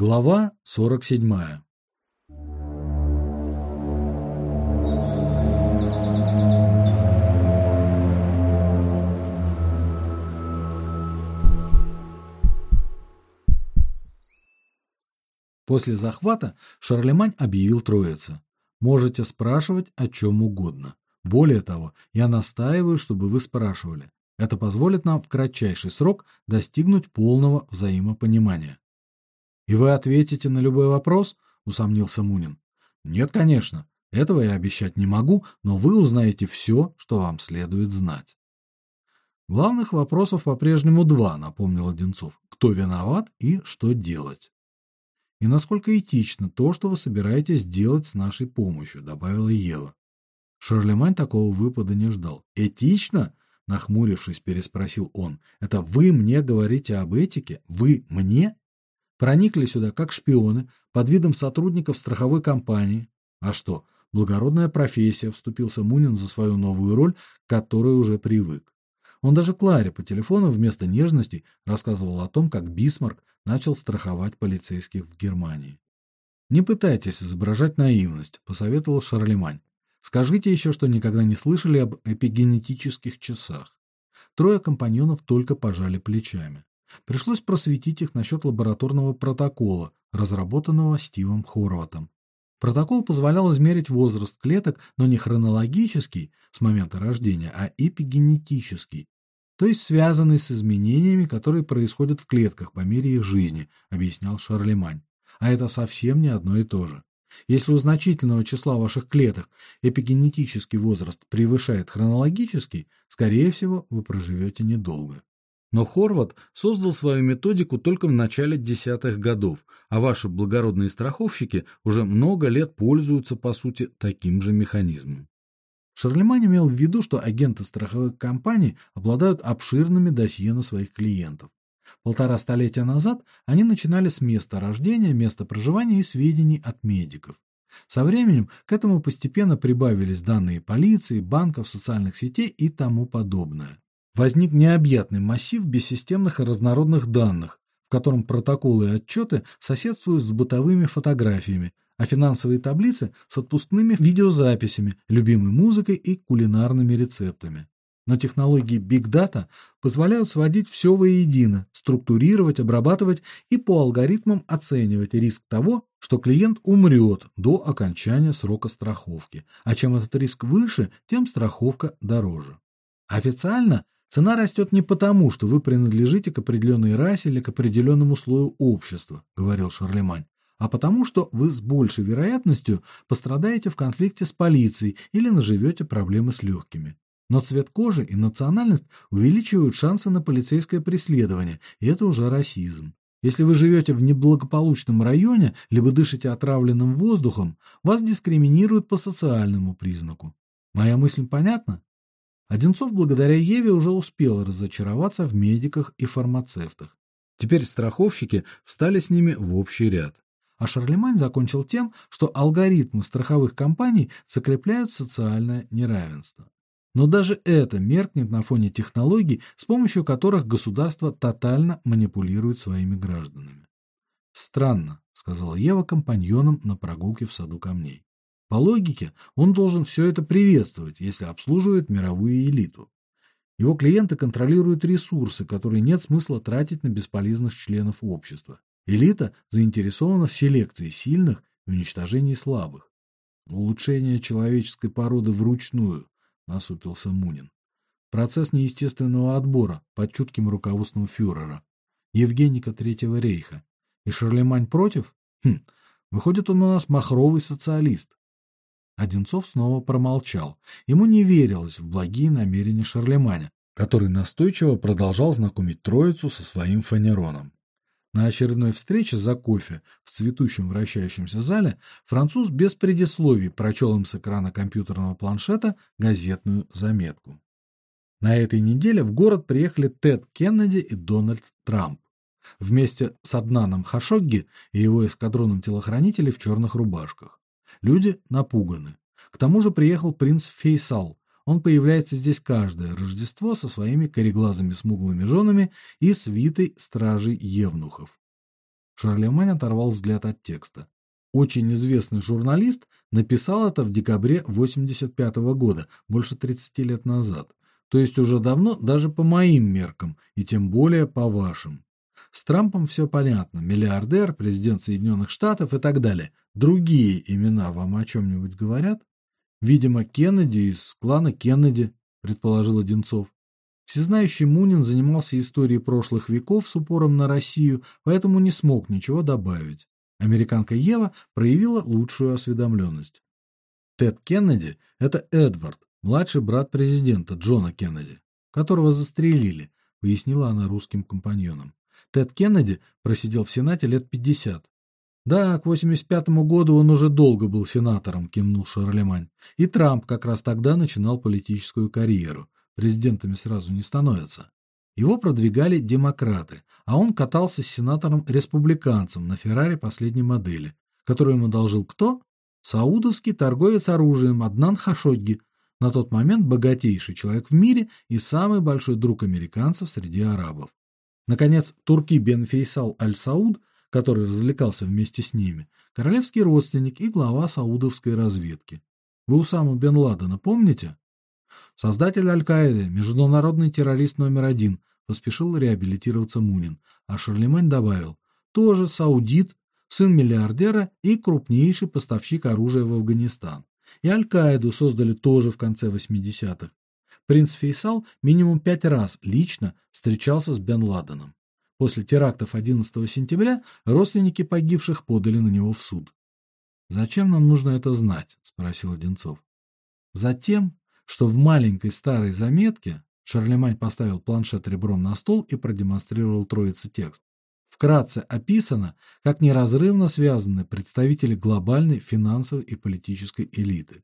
Глава 47. После захвата Шарлемань объявил троице: "Можете спрашивать о чем угодно. Более того, я настаиваю, чтобы вы спрашивали. Это позволит нам в кратчайший срок достигнуть полного взаимопонимания". И вы ответите на любой вопрос? усомнился Мунин. Нет, конечно. Этого я обещать не могу, но вы узнаете все, что вам следует знать. Главных вопросов по-прежнему два, напомнил Одинцов. Кто виноват и что делать? И насколько этично то, что вы собираетесь делать с нашей помощью, добавила Ева. Шарлемань такого выпада не ждал. Этично? нахмурившись, переспросил он. Это вы мне говорите об этике? Вы мне? Проникли сюда как шпионы под видом сотрудников страховой компании. А что? Благородная профессия, вступился Мунин за свою новую роль, к которой уже привык. Он даже Кларе по телефону вместо нежности рассказывал о том, как Бисмарк начал страховать полицейских в Германии. Не пытайтесь изображать наивность, посоветовал Шарлемань. Скажите еще, что никогда не слышали об эпигенетических часах. Трое компаньонов только пожали плечами. Пришлось просветить их насчет лабораторного протокола, разработанного Стивом Хорватом. Протокол позволял измерить возраст клеток, но не хронологический с момента рождения, а эпигенетический, то есть связанный с изменениями, которые происходят в клетках по мере их жизни, объяснял Шарлемань. А это совсем не одно и то же. Если у значительного числа ваших клеток эпигенетический возраст превышает хронологический, скорее всего, вы проживете недолго. Но Хорват создал свою методику только в начале десятых годов, а ваши благородные страховщики уже много лет пользуются по сути таким же механизмом. Шарлемань имел в виду, что агенты страховых компаний обладают обширными досье на своих клиентов. Полтора столетия назад они начинали с места рождения, места проживания и сведений от медиков. Со временем к этому постепенно прибавились данные полиции, банков, социальных сетей и тому подобное возник необъятный массив бессистемных и разнородных данных, в котором протоколы и отчеты соседствуют с бытовыми фотографиями, а финансовые таблицы с отпускными видеозаписями, любимой музыкой и кулинарными рецептами. Но технологии Big Data позволяют сводить все воедино, структурировать, обрабатывать и по алгоритмам оценивать риск того, что клиент умрет до окончания срока страховки. А чем этот риск выше, тем страховка дороже. Официально Цена растет не потому, что вы принадлежите к определенной расе или к определенному слою общества, говорил Шарлемань, а потому, что вы с большей вероятностью пострадаете в конфликте с полицией или наживете проблемы с легкими. Но цвет кожи и национальность увеличивают шансы на полицейское преследование, и это уже расизм. Если вы живете в неблагополучном районе либо дышите отравленным воздухом, вас дискриминируют по социальному признаку. Моя мысль понятна? Одинцов благодаря Еве уже успел разочароваться в медиках и фармацевтах. Теперь страховщики встали с ними в общий ряд. А Шарлемань закончил тем, что алгоритмы страховых компаний закрепляют социальное неравенство. Но даже это меркнет на фоне технологий, с помощью которых государство тотально манипулирует своими гражданами. Странно, сказала Ева компаньонам на прогулке в саду камней. По логике, он должен все это приветствовать, если обслуживает мировую элиту. Его клиенты контролируют ресурсы, которые нет смысла тратить на бесполезных членов общества. Элита заинтересована в селекции сильных и уничтожении слабых. Улучшение человеческой породы вручную, насупился Мунин. Процесс неестественного отбора под чутким руководством фюрера, Евгеника Третьего рейха. И Шарлемань против? Хм. Выходит, он у нас махровый социалист. Одинцов снова промолчал. Ему не верилось в благие намерения Шарлеманя, который настойчиво продолжал знакомить троицу со своим фанероном. На очередной встрече за кофе в цветущем вращающемся зале француз без предисловий прочел им с экрана компьютерного планшета газетную заметку. На этой неделе в город приехали Тед Кеннеди и Дональд Трамп вместе с Аднаном Хашогги и его эскадроном телохранителей в черных рубашках. Люди напуганы. К тому же приехал принц Фейсал. Он появляется здесь каждое Рождество со своими кореглазыми смуглыми женами и свитой стражей евнухов. Шарлемань оторвал взгляд от текста. Очень известный журналист написал это в декабре 85 -го года, больше 30 лет назад. То есть уже давно даже по моим меркам, и тем более по вашим. С Трампом все понятно: миллиардер, президент Соединенных Штатов и так далее. Другие имена вам о чем нибудь говорят? Видимо, Кеннеди из клана Кеннеди, предположил Одинцов. Всезнающий Мунин занимался историей прошлых веков с упором на Россию, поэтому не смог ничего добавить. Американка Ева проявила лучшую осведомленность. Тед Кеннеди это Эдвард, младший брат президента Джона Кеннеди, которого застрелили, пояснила она русским компаньонам. Тед Кеннеди просидел в Сенате лет 50. Да, к 85 году он уже долго был сенатором, кивнул Шарлемань. И Трамп как раз тогда начинал политическую карьеру. Президентами сразу не становятся. Его продвигали демократы, а он катался с сенатором-республиканцем на Феррари последней модели, которую ему одолжил кто? Саудовский торговец оружием Аднан Хашогги, на тот момент богатейший человек в мире и самый большой друг американцев среди арабов. Наконец, Турки бен Фейсал аль-Сауд, который развлекался вместе с ними, королевский родственник и глава саудовской разведки. Вы Усаму бен Ладена помните? Создатель Аль-Каиды, международный террорист номер один, поспешил реабилитироваться Мунин, а Шарлемань добавил: тоже саудит, сын миллиардера и крупнейший поставщик оружия в Афганистан. И Аль-Каиду создали тоже в конце 80-х. Принц Фейсал минимум пять раз лично встречался с Бен Ладеном. После терактов 11 сентября родственники погибших подали на него в суд. Зачем нам нужно это знать, спросил Одинцов. Затем, что в маленькой старой заметке Шарлемань поставил планшет ребром на стол и продемонстрировал троице текст. Вкратце описано, как неразрывно связаны представители глобальной финансовой и политической элиты.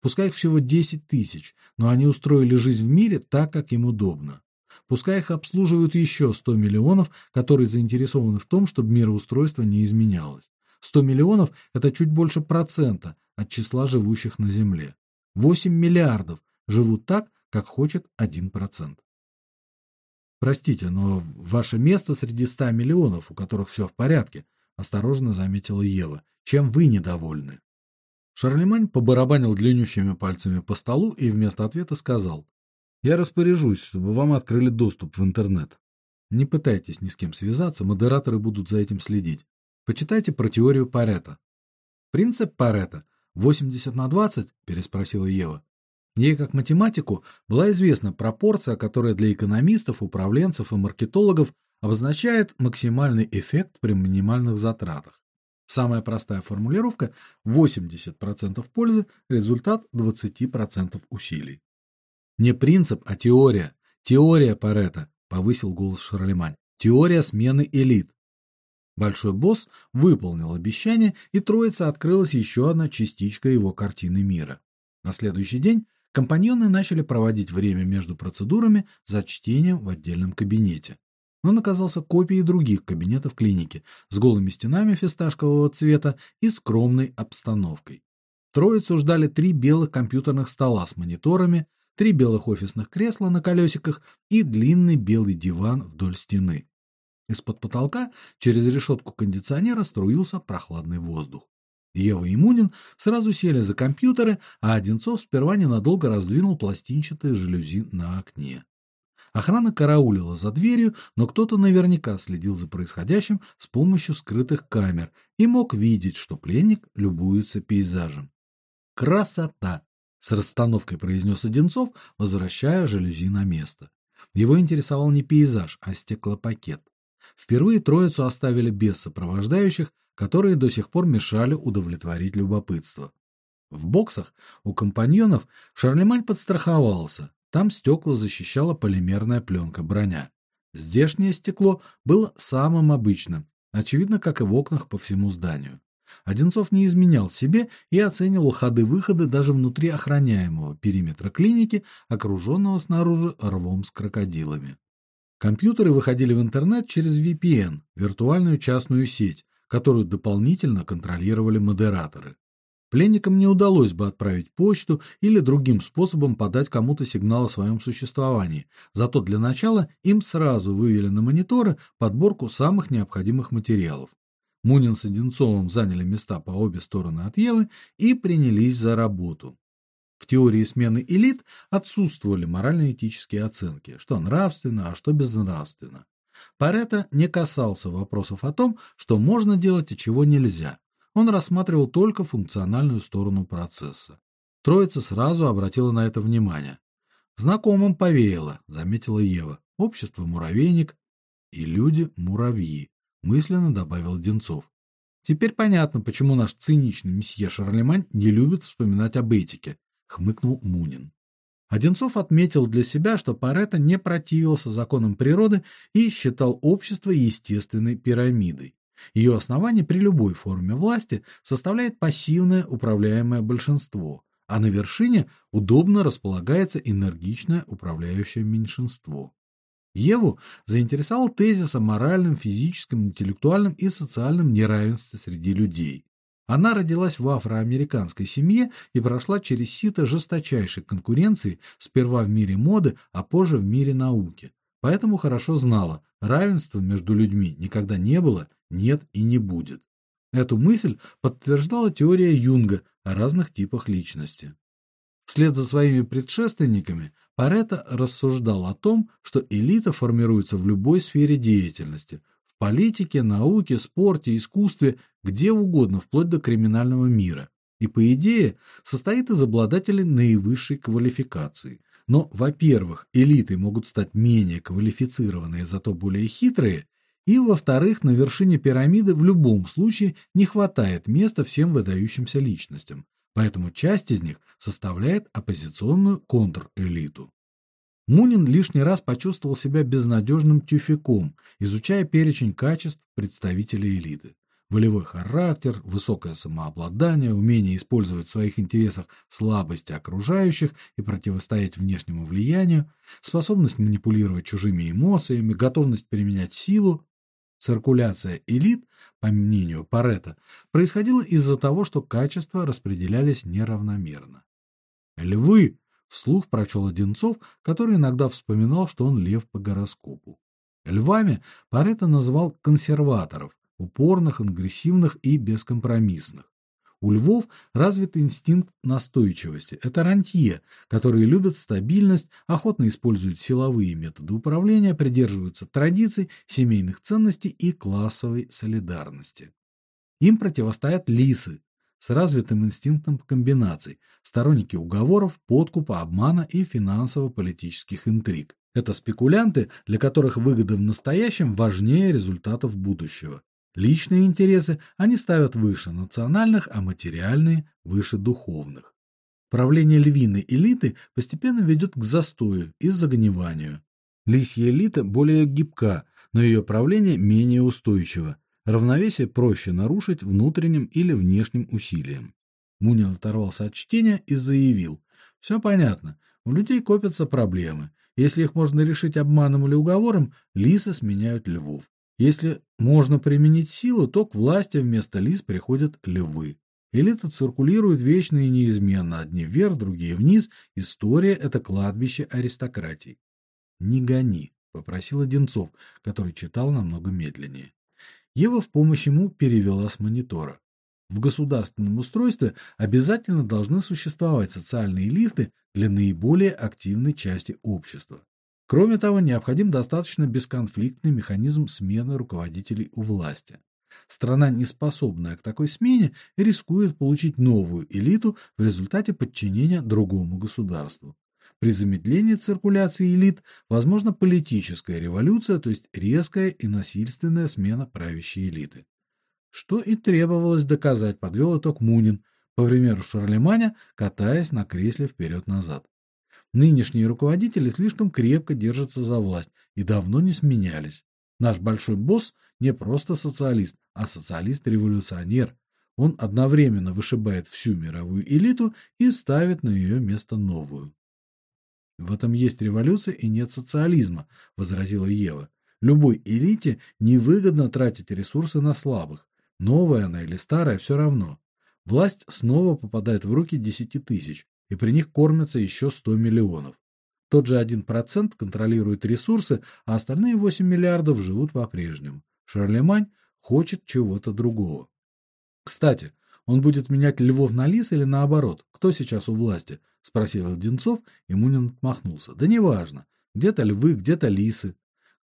Пускай их всего 10 тысяч, но они устроили жизнь в мире так, как им удобно. Пускай их обслуживают еще 100 миллионов, которые заинтересованы в том, чтобы мироустройство не изменялось. 100 миллионов это чуть больше процента от числа живущих на земле. 8 миллиардов живут так, как хочет 1%. Простите, но ваше место среди 100 миллионов, у которых все в порядке, осторожно заметила Ева. Чем вы недовольны? Шарлемань побарабанил длиннющими пальцами по столу и вместо ответа сказал: "Я распоряжусь, чтобы вам открыли доступ в интернет. Не пытайтесь ни с кем связаться, модераторы будут за этим следить. Почитайте про теорию Парето". "Принцип Парето 80 на 20?" переспросила Ева. Ей как математику была известна пропорция, которая для экономистов, управленцев и маркетологов обозначает максимальный эффект при минимальных затратах. Самая простая формулировка 80% пользы, результат 20% усилий. Не принцип, а теория. Теория Парето, повысил голос Шарлемань. Теория смены элит. Большой босс выполнил обещание, и троица открылась еще одна частичка его картины мира. На следующий день компаньоны начали проводить время между процедурами за чтением в отдельном кабинете. Он оказался копией других кабинетов клиники с голыми стенами фисташкового цвета и скромной обстановкой. Троицу ждали три белых компьютерных стола с мониторами, три белых офисных кресла на колесиках и длинный белый диван вдоль стены. Из-под потолка через решетку кондиционера струился прохладный воздух. Ева и Мунин сразу сели за компьютеры, а Одинцов сперва ненадолго раздвинул пластинчатые жалюзи на окне. Охрана караулила за дверью, но кто-то наверняка следил за происходящим с помощью скрытых камер и мог видеть, что пленник любуется пейзажем. Красота, с расстановкой произнес Одинцов, возвращая жалюзи на место. Его интересовал не пейзаж, а стеклопакет. Впервые троицу оставили без сопровождающих, которые до сих пор мешали удовлетворить любопытство. В боксах у компаньонов Шарлемань подстраховался. Там стекла защищала полимерная пленка броня. Здешнее стекло было самым обычным, очевидно, как и в окнах по всему зданию. Одинцов не изменял себе и оценивал ходы-выходы даже внутри охраняемого периметра клиники, окруженного снаружи рвом с крокодилами. Компьютеры выходили в интернет через VPN, виртуальную частную сеть, которую дополнительно контролировали модераторы. Пленникам не удалось бы отправить почту или другим способом подать кому-то сигнал о своем существовании. Зато для начала им сразу вывели на мониторы подборку самых необходимых материалов. Мунин с Одинцовым заняли места по обе стороны от Евы и принялись за работу. В теории смены элит отсутствовали морально-этические оценки, что нравственно, а что безнравственно. Парето не касался вопросов о том, что можно делать и чего нельзя. Он рассматривал только функциональную сторону процесса. Троица сразу обратила на это внимание. Знакомым повеяло, заметила Ева. Общество муравейник и люди муравьи, мысленно добавил Денцов. Теперь понятно, почему наш циничный месье Шарлемань не любит вспоминать об этике, хмыкнул Мунин. Одинцов отметил для себя, что Парето не противился законам природы и считал общество естественной пирамидой. Ее основание при любой форме власти составляет пассивное управляемое большинство, а на вершине удобно располагается энергичное управляющее меньшинство. Еву заинтересовал тезис о моральном, физическом, интеллектуальном и социальном неравенстве среди людей. Она родилась в афроамериканской семье и прошла через сито жесточайшей конкуренции сперва в мире моды, а позже в мире науки. Поэтому хорошо знала, равенства между людьми никогда не было, нет и не будет. Эту мысль подтверждала теория Юнга о разных типах личности. Вслед за своими предшественниками Парето рассуждал о том, что элита формируется в любой сфере деятельности, политике, науке, спорте, искусстве, где угодно, вплоть до криминального мира. И по идее, состоит из обладателей наивысшей квалификации. Но, во-первых, элитой могут стать менее квалифицированные, зато более хитрые, и, во-вторых, на вершине пирамиды в любом случае не хватает места всем выдающимся личностям, поэтому часть из них составляет оппозиционную контрэлиту. Мунин лишний раз почувствовал себя безнадежным тюфяком, изучая перечень качеств представителей элиты. Волевой характер, высокое самообладание, умение использовать в своих интересах слабости окружающих и противостоять внешнему влиянию, способность манипулировать чужими эмоциями, готовность применять силу. Циркуляция элит, по мнению Парето, происходила из-за того, что качества распределялись неравномерно. Львы Вслух прочел Одинцов, который иногда вспоминал, что он лев по гороскопу. Львами Парето назвал консерваторов, упорных, агрессивных и бескомпромиссных. У львов развит инстинкт настойчивости. Это рантье, которые любят стабильность, охотно используют силовые методы управления, придерживаются традиций, семейных ценностей и классовой солидарности. Им противостоят лисы, с развитым инстинктом комбинаций, сторонники уговоров, подкупа, обмана и финансово-политических интриг. Это спекулянты, для которых выгода в настоящем важнее результатов будущего. Личные интересы они ставят выше национальных, а материальные выше духовных. Правление львиной элиты постепенно ведет к застою и загниванию. Лисья элита более гибка, но ее правление менее устойчиво. Равновесие проще нарушить внутренним или внешним усилием. Мунин оторвался от чтения и заявил: «Все понятно. У людей копятся проблемы. Если их можно решить обманом или уговором, лисы сменяют львов. Если можно применить силу, то к власти вместо лис приходят львы. Элита циркулирует вечно и неизменно, одни вверх, другие вниз. История это кладбище аристократий. Не гони, попросил Одинцов, который читал намного медленнее. Ева в помощь ему перевела с монитора. В государственном устройстве обязательно должны существовать социальные лифты для наиболее активной части общества. Кроме того, необходим достаточно бесконфликтный механизм смены руководителей у власти. Страна, неспособная к такой смене, рискует получить новую элиту в результате подчинения другому государству. При замедлении циркуляции элит возможна политическая революция, то есть резкая и насильственная смена правящей элиты. Что и требовалось доказать, подвел итог Мунин, по примеру Шарлеманя, катаясь на кресле вперед-назад. Нынешние руководители слишком крепко держатся за власть и давно не сменялись. Наш большой босс не просто социалист, а социалист-революционер. Он одновременно вышибает всю мировую элиту и ставит на ее место новую. В этом есть революция и нет социализма, возразила Ева. Любой элите невыгодно тратить ресурсы на слабых. Новая она или старая все равно. Власть снова попадает в руки десяти тысяч, и при них кормятся еще 100 миллионов. Тот же 1% контролирует ресурсы, а остальные 8 миллиардов живут по-прежнему. Шарлемань хочет чего-то другого. Кстати, он будет менять львов на лис или наоборот? Кто сейчас у власти? спросил Одинцов, и Мунин отмахнулся. Да неважно. Где-то львы, где-то лисы.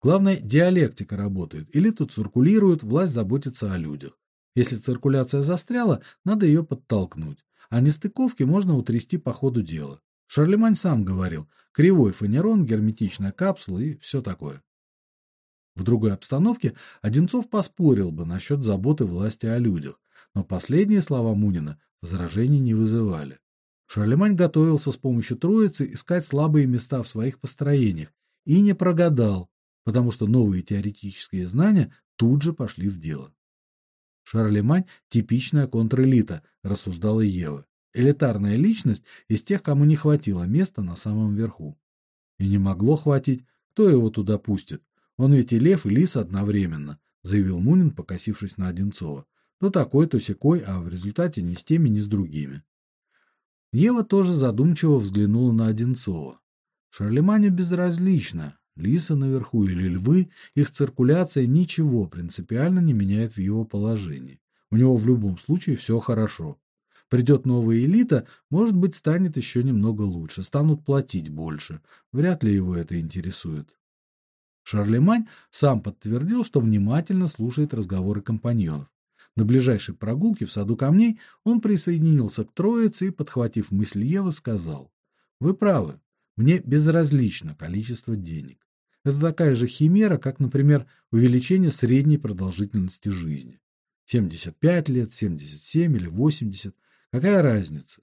Главное, диалектика работает. Или тут циркулирует, власть заботится о людях. Если циркуляция застряла, надо ее подтолкнуть. А нестыковки можно утрясти по ходу дела. Шарлемань сам говорил: кривой фанерон, герметичная капсула и все такое. В другой обстановке Одинцов поспорил бы насчет заботы власти о людях, но последние слова Мунина возражений не вызывали. Шарлемань готовился с помощью Троицы искать слабые места в своих построениях и не прогадал, потому что новые теоретические знания тут же пошли в дело. Шарлемань типичная контрэлита, рассуждала Ева. Элитарная личность из тех, кому не хватило места на самом верху. И не могло хватить, кто его туда пустит? Он ведь и лев, и лис одновременно, заявил Мунин, покосившись на Одинцова. То такой, то сякой, а в результате ни с теми, ни с другими. Ева тоже задумчиво взглянула на Одинцова. Шарлеманю безразлично, лисы наверху или львы, их циркуляция ничего принципиально не меняет в его положении. У него в любом случае все хорошо. Придет новая элита, может быть, станет еще немного лучше, станут платить больше. Вряд ли его это интересует. Шарлемань сам подтвердил, что внимательно слушает разговоры компаньонов. На ближайшей прогулке в саду камней он присоединился к троице и, подхватив мысль Евы, сказал: "Вы правы. Мне безразлично количество денег. Это такая же химера, как, например, увеличение средней продолжительности жизни. 75 лет, 77 или 80 какая разница?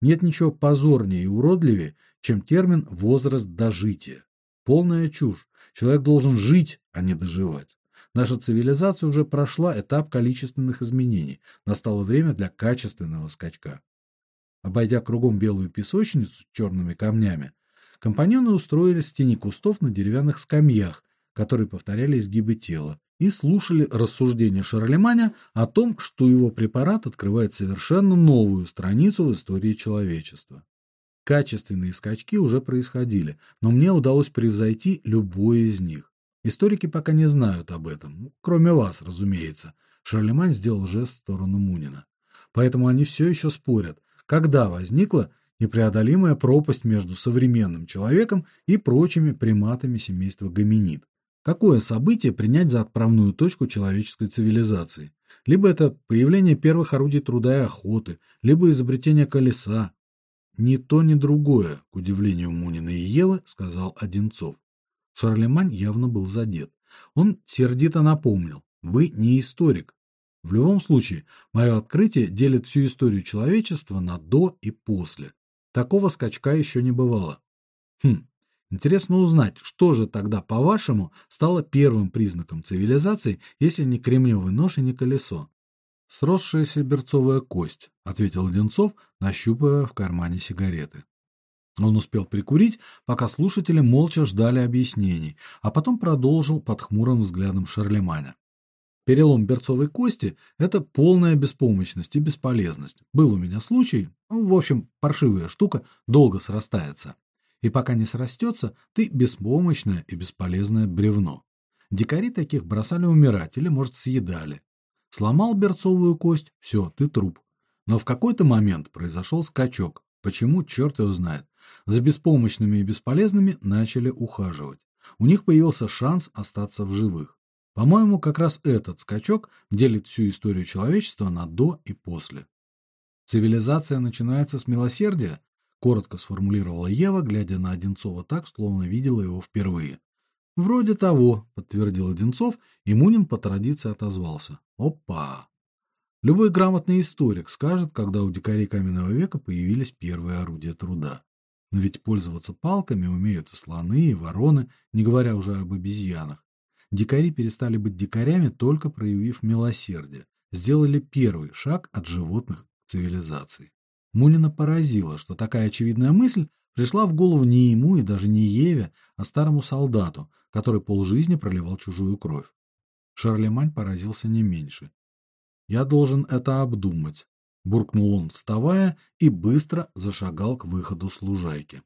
Нет ничего позорнее и уродливее, чем термин возраст дожития. Полная чушь. Человек должен жить, а не доживать. Наша цивилизация уже прошла этап количественных изменений. Настало время для качественного скачка. Обойдя кругом белую песочницу с черными камнями, Компаньоны устроились в тени кустов на деревянных скамьях, которые повторяли изгибы тела, и слушали рассуждения Шарлеманя о том, что его препарат открывает совершенно новую страницу в истории человечества. Качественные скачки уже происходили, но мне удалось превзойти любой из них. Историки пока не знают об этом, кроме вас, разумеется. Шарлемань сделал жест в сторону Мунина. Поэтому они все еще спорят, когда возникла непреодолимая пропасть между современным человеком и прочими приматами семейства гоминид. Какое событие принять за отправную точку человеческой цивилизации? Либо это появление первых орудий труда и охоты, либо изобретение колеса. Ни то, ни другое, к удивлению Мунина и Евы, сказал Одинцов. Шарлемань явно был задет. Он сердито напомнил: "Вы не историк. В любом случае, мое открытие делит всю историю человечества на до и после. Такого скачка еще не бывало. Хм. Интересно узнать, что же тогда, по-вашему, стало первым признаком цивилизации, если не кремниевый нож и не колесо? Сросшаяся берцовая кость, ответил Одинцов, нащупывая в кармане сигареты. Он успел прикурить, пока слушатели молча ждали объяснений, а потом продолжил под хмурым взглядом Шарлеманя. Перелом берцовой кости это полная беспомощность и бесполезность. Был у меня случай, ну, в общем, паршивая штука долго срастается. И пока не срастется, ты беспомощное и бесполезное бревно. Дикари таких бросали умирать или, может, съедали. Сломал берцовую кость все, ты труп. Но в какой-то момент произошел скачок. Почему, черт его знает. За беспомощными и бесполезными начали ухаживать. У них появился шанс остаться в живых. По-моему, как раз этот скачок делит всю историю человечества на до и после. Цивилизация начинается с милосердия, коротко сформулировала Ева, глядя на Одинцова так, словно видела его впервые. Вроде того, подтвердил Одинцов, и Мунин по традиции отозвался: "Опа. Любой грамотный историк скажет, когда у дикарей каменного века появились первые орудия труда. Но ведь пользоваться палками умеют и слоны, и вороны, не говоря уже об обезьянах. Дикари перестали быть дикарями, только проявив милосердие, сделали первый шаг от животных к цивилизации. Мунина поразило, что такая очевидная мысль пришла в голову не ему и даже не Еве, а старому солдату, который полжизни проливал чужую кровь. Шарлемань поразился не меньше. Я должен это обдумать, буркнул он, вставая и быстро зашагал к выходу с лужайки.